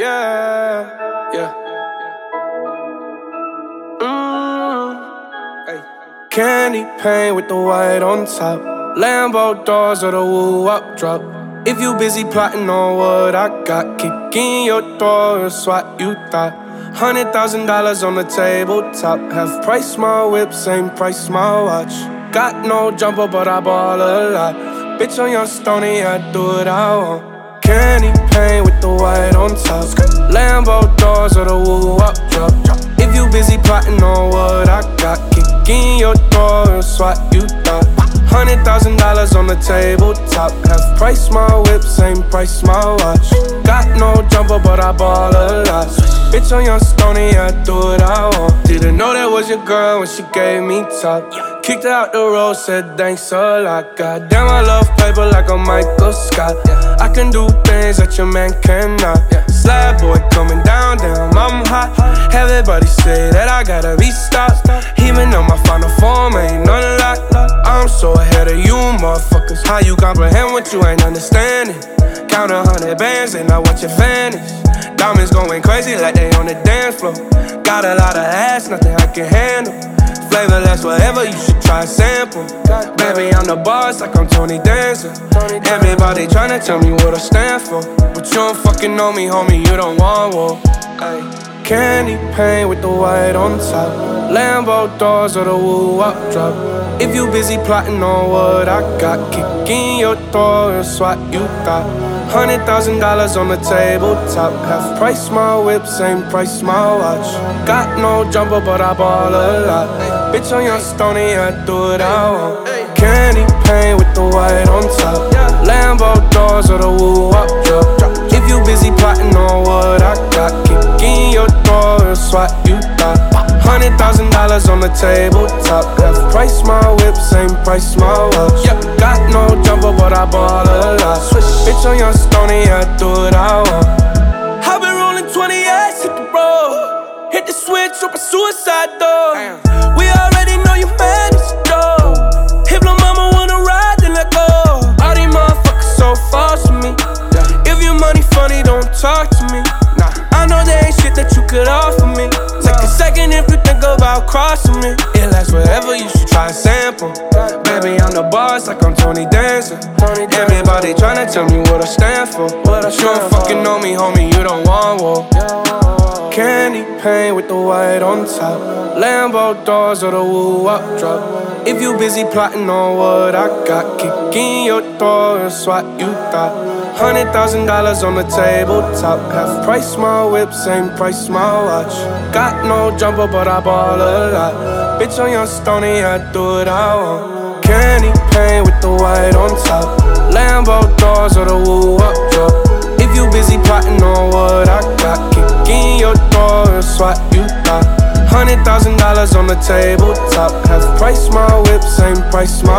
Yeah, yeah. Mm. Hey. Candy paint with the white on top. Lambo doors or the woo up drop. If you busy plotting on what I got, kick in your door, that's what you thought. Hundred thousand dollars on the tabletop. Half price my whip, same price my watch. Got no jumper, but I ball a lot. Bitch on your stony, I do what I want. Candy paint with the white on top. Lambo doors or the woo up drop. If you busy plotting on what I got, kick in your door, that's what you thought. Hundred thousand dollars on the tabletop. Half price my whip, same price my watch. Got no jumper, but I ball a lot. Bitch on your stony, I do what I want. Didn't know that was your girl when she gave me top. Kicked her out the road, said thanks a lot. Goddamn, I love paper like a Michael Scott. I can do things that your man cannot. Slab boy coming down, damn, I'm hot. Everybody say that I gotta be stopped. Even though my final form ain't none lot. I'm so ahead of you, motherfuckers. How you comprehend what you ain't understanding? Count a hundred bands and I watch it vanish. Diamonds going crazy like they on the dance floor. Got a lot of ass, nothing I can handle. Flavorless, whatever, you should try a sample. Baby, I'm the boss, like I'm Tony Danza. Everybody tryna tell me what I stand for. But you don't fucking know me, homie, you don't want war. Candy paint with the white on top. Lambo doors or the woo up drop. If you busy plotting on what I got, kick in your door, that's what you thought. Hundred thousand dollars on the tabletop. Half price my whip, same price my watch. Got no jumper, but I ball a lot. Bitch on your stony, I do what I want. Candy paint with the white on top. Lambo doors or the woo up drop. If you busy plotting on what I got, kick in your door, that's what you thought. Hundred thousand dollars on the tabletop. Half price my whip, same price my watch. Got no jumper, but I ball a lot. Switch Bitch on your stony, I do what I want. I've been rolling 28, hit the road. Hit the switch, open suicide door. About crossing me. It lasts forever, you should try a sample. Baby, I'm the boss, like I'm Tony Danza. Everybody tryna tell me what I stand for. But you don't fucking know me, homie, you don't want war. Candy paint with the white on top. Lambo doors or the woo up drop. If you busy plotting on what I got, kick in your door, that's what you thought. Hundred thousand dollars on the tabletop. Half price my whip, same price my watch. Got no jumper, but I ball a lot. Bitch on your stony, I do what I want. Candy paint with the white on top. Lambo doors or the woo up drop. If you busy plotting on what I got, the tabletop. Half price my whip, same price my